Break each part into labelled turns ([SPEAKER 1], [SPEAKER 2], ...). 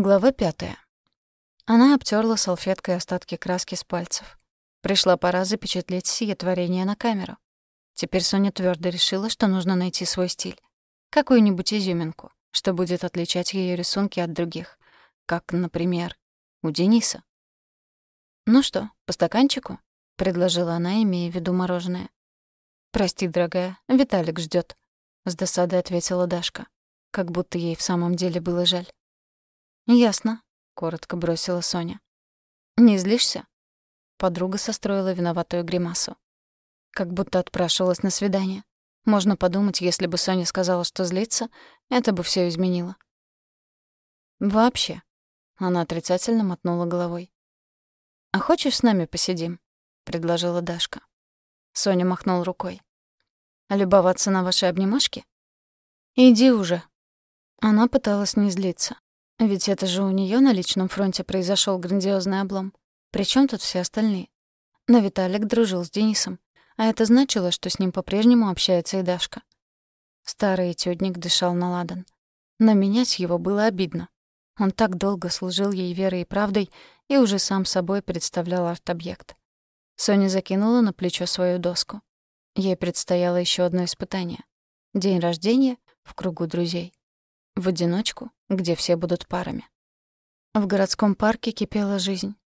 [SPEAKER 1] Глава пятая. Она обтерла салфеткой остатки краски с пальцев. Пришла пора запечатлеть сие творение на камеру. Теперь Соня твердо решила, что нужно найти свой стиль. Какую-нибудь изюминку, что будет отличать ее рисунки от других. Как, например, у Дениса. «Ну что, по стаканчику?» — предложила она, имея в виду мороженое. «Прости, дорогая, Виталик ждет, с досадой ответила Дашка, как будто ей в самом деле было жаль. «Ясно», — коротко бросила Соня. «Не злишься?» Подруга состроила виноватую гримасу. Как будто отпрашивалась на свидание. Можно подумать, если бы Соня сказала, что злится, это бы все изменило. «Вообще», — она отрицательно мотнула головой. «А хочешь, с нами посидим?» — предложила Дашка. Соня махнул рукой. «Любоваться на ваши обнимашки?» «Иди уже». Она пыталась не злиться. Ведь это же у нее на личном фронте произошел грандиозный облом. Причем тут все остальные? Но Виталик дружил с Денисом, а это значило, что с ним по-прежнему общается и Дашка. Старый этюдник дышал на ладан. Но менять его было обидно. Он так долго служил ей верой и правдой и уже сам собой представлял арт-объект. Соня закинула на плечо свою доску. Ей предстояло еще одно испытание. День рождения в кругу друзей в одиночку, где все будут парами. В городском парке кипела жизнь.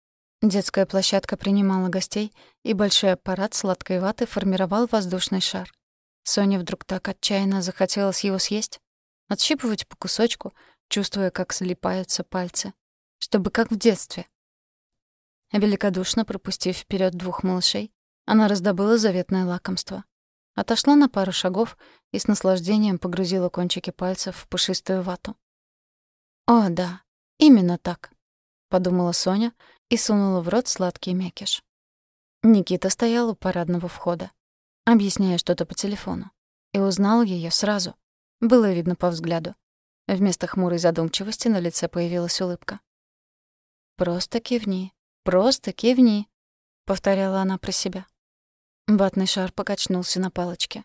[SPEAKER 1] Детская площадка принимала гостей, и большой аппарат сладкой ваты формировал воздушный шар. Соне вдруг так отчаянно захотелось его съесть, отщипывать по кусочку, чувствуя, как слипаются пальцы, чтобы как в детстве. Великодушно пропустив вперед двух малышей, она раздобыла заветное лакомство. Отошла на пару шагов и с наслаждением погрузила кончики пальцев в пушистую вату. «О, да, именно так», — подумала Соня и сунула в рот сладкий мякиш. Никита стоял у парадного входа, объясняя что-то по телефону, и узнал ее сразу. Было видно по взгляду. Вместо хмурой задумчивости на лице появилась улыбка. «Просто кивни, просто кивни», — повторяла она про себя. Ватный шар покачнулся на палочке.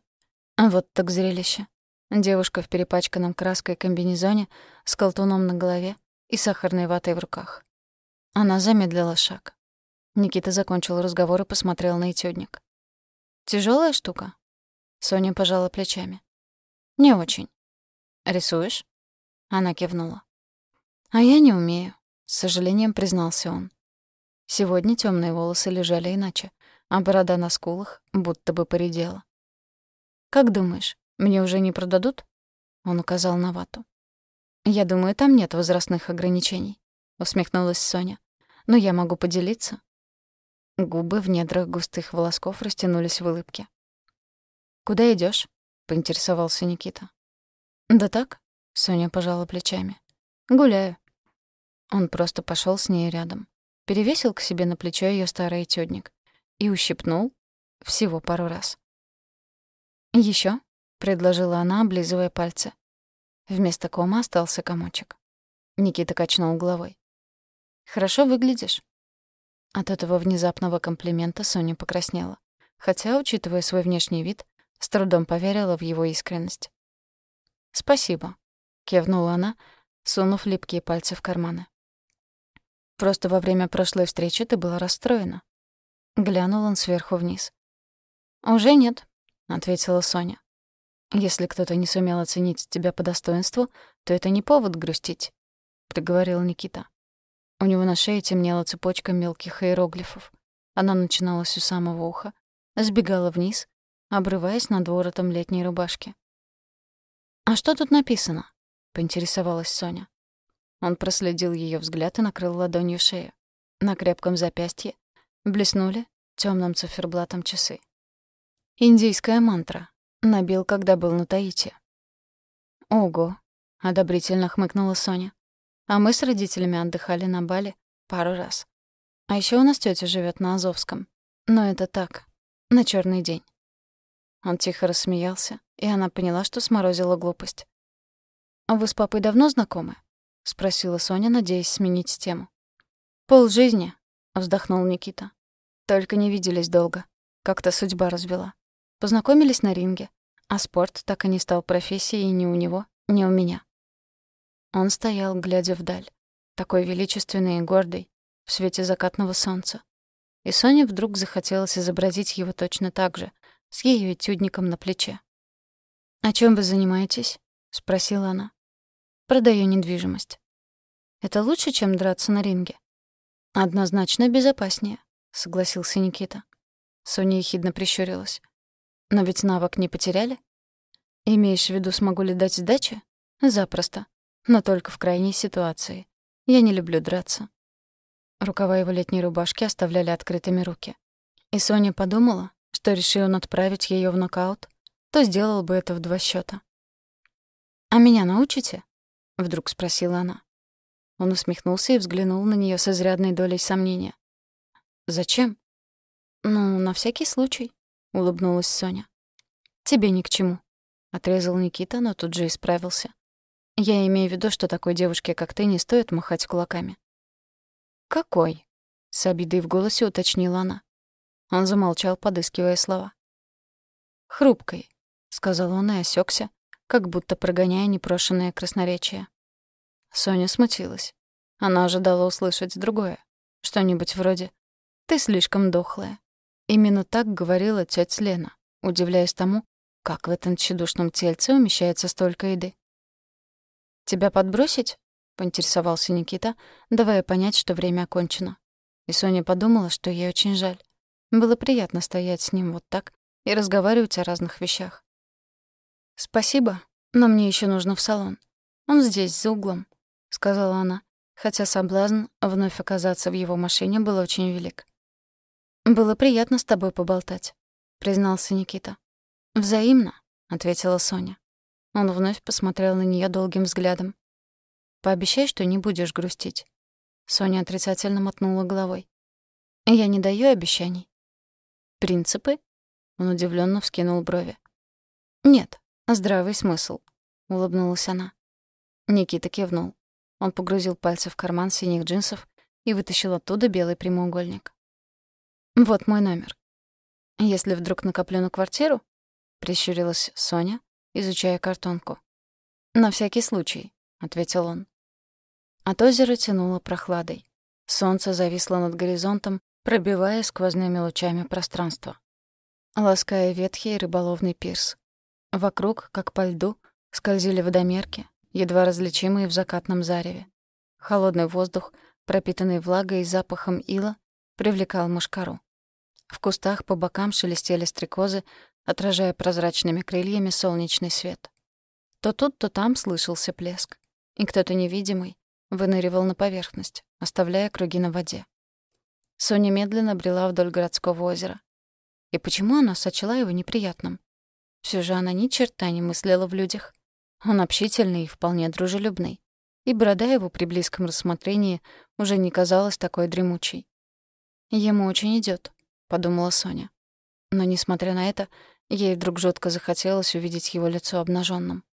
[SPEAKER 1] Вот так зрелище. Девушка в перепачканном краской комбинезоне с колтуном на голове и сахарной ватой в руках. Она замедлила шаг. Никита закончил разговор и посмотрел на этюдник. Тяжелая штука?» Соня пожала плечами. «Не очень. Рисуешь?» Она кивнула. «А я не умею», — с сожалением признался он. Сегодня темные волосы лежали иначе а борода на скулах будто бы поредела. «Как думаешь, мне уже не продадут?» Он указал на вату. «Я думаю, там нет возрастных ограничений», — усмехнулась Соня. «Но я могу поделиться». Губы в недрах густых волосков растянулись в улыбке. «Куда идешь? поинтересовался Никита. «Да так», — Соня пожала плечами. «Гуляю». Он просто пошел с ней рядом. Перевесил к себе на плечо ее старый тёдник и ущипнул всего пару раз. Еще, предложила она, облизывая пальцы. Вместо кома остался комочек. Никита качнул головой. «Хорошо выглядишь». От этого внезапного комплимента Соня покраснела, хотя, учитывая свой внешний вид, с трудом поверила в его искренность. «Спасибо», — кивнула она, сунув липкие пальцы в карманы. «Просто во время прошлой встречи ты была расстроена. Глянул он сверху вниз. «Уже нет», — ответила Соня. «Если кто-то не сумел оценить тебя по достоинству, то это не повод грустить», — приговорил Никита. У него на шее темнела цепочка мелких иероглифов. Она начиналась у самого уха, сбегала вниз, обрываясь над воротом летней рубашки. «А что тут написано?» — поинтересовалась Соня. Он проследил ее взгляд и накрыл ладонью шею. На крепком запястье Блеснули темным циферблатом часы. Индийская мантра. Набил, когда был на Таити. «Ого!» — одобрительно хмыкнула Соня. «А мы с родителями отдыхали на Бали пару раз. А еще у нас тетя живет на Азовском. Но это так, на черный день». Он тихо рассмеялся, и она поняла, что сморозила глупость. «А вы с папой давно знакомы?» — спросила Соня, надеясь сменить тему. «Пол жизни», — вздохнул Никита. Только не виделись долго. Как-то судьба развела. Познакомились на ринге, а спорт так и не стал профессией ни у него, ни у меня. Он стоял, глядя вдаль. такой величественный и гордый, в свете закатного солнца. И Соне вдруг захотелось изобразить его точно так же, с ее этюдником на плече. «А чем вы занимаетесь?» — спросила она. «Продаю недвижимость». «Это лучше, чем драться на ринге?» «Однозначно безопаснее», — согласился Никита. Соня ехидно прищурилась. «Но ведь навык не потеряли?» «Имеешь в виду, смогу ли дать сдачи?» «Запросто. Но только в крайней ситуации. Я не люблю драться». Рукава его летней рубашки оставляли открытыми руки. И Соня подумала, что решил он отправить ее в нокаут, то сделал бы это в два счета. «А меня научите?» — вдруг спросила она. Он усмехнулся и взглянул на нее с изрядной долей сомнения. «Зачем?» «Ну, на всякий случай», — улыбнулась Соня. «Тебе ни к чему», — отрезал Никита, но тут же исправился. «Я имею в виду, что такой девушке, как ты, не стоит махать кулаками». «Какой?» — с обидой в голосе уточнила она. Он замолчал, подыскивая слова. «Хрупкой», — сказал он и осекся, как будто прогоняя непрошенное красноречие. Соня смутилась. Она ожидала услышать другое. Что-нибудь вроде «Ты слишком дохлая». Именно так говорила тётя Лена, удивляясь тому, как в этом тщедушном тельце умещается столько еды. «Тебя подбросить?» — поинтересовался Никита, давая понять, что время окончено. И Соня подумала, что ей очень жаль. Было приятно стоять с ним вот так и разговаривать о разных вещах. «Спасибо, но мне еще нужно в салон. Он здесь, за углом», — сказала она, хотя соблазн вновь оказаться в его машине был очень велик. «Было приятно с тобой поболтать», — признался Никита. «Взаимно», — ответила Соня. Он вновь посмотрел на нее долгим взглядом. «Пообещай, что не будешь грустить». Соня отрицательно мотнула головой. «Я не даю обещаний». «Принципы?» Он удивленно вскинул брови. «Нет, здравый смысл», — улыбнулась она. Никита кивнул. Он погрузил пальцы в карман синих джинсов и вытащил оттуда белый прямоугольник. «Вот мой номер. Если вдруг накоплю на квартиру?» — прищурилась Соня, изучая картонку. «На всякий случай», — ответил он. От озера тянуло прохладой. Солнце зависло над горизонтом, пробивая сквозными лучами пространство лаская ветхий рыболовный пирс. Вокруг, как по льду, скользили водомерки, едва различимые в закатном зареве. Холодный воздух, пропитанный влагой и запахом ила, привлекал мушкару. В кустах по бокам шелестели стрекозы, отражая прозрачными крыльями солнечный свет. То тут, то там слышался плеск, и кто-то невидимый выныривал на поверхность, оставляя круги на воде. Соня медленно брела вдоль городского озера. И почему она сочла его неприятным? Все же она ни черта не мыслила в людях. Он общительный и вполне дружелюбный. И борода его при близком рассмотрении уже не казалась такой дремучей. «Ему очень идет, подумала Соня. Но, несмотря на это, ей вдруг жутко захотелось увидеть его лицо обнаженным.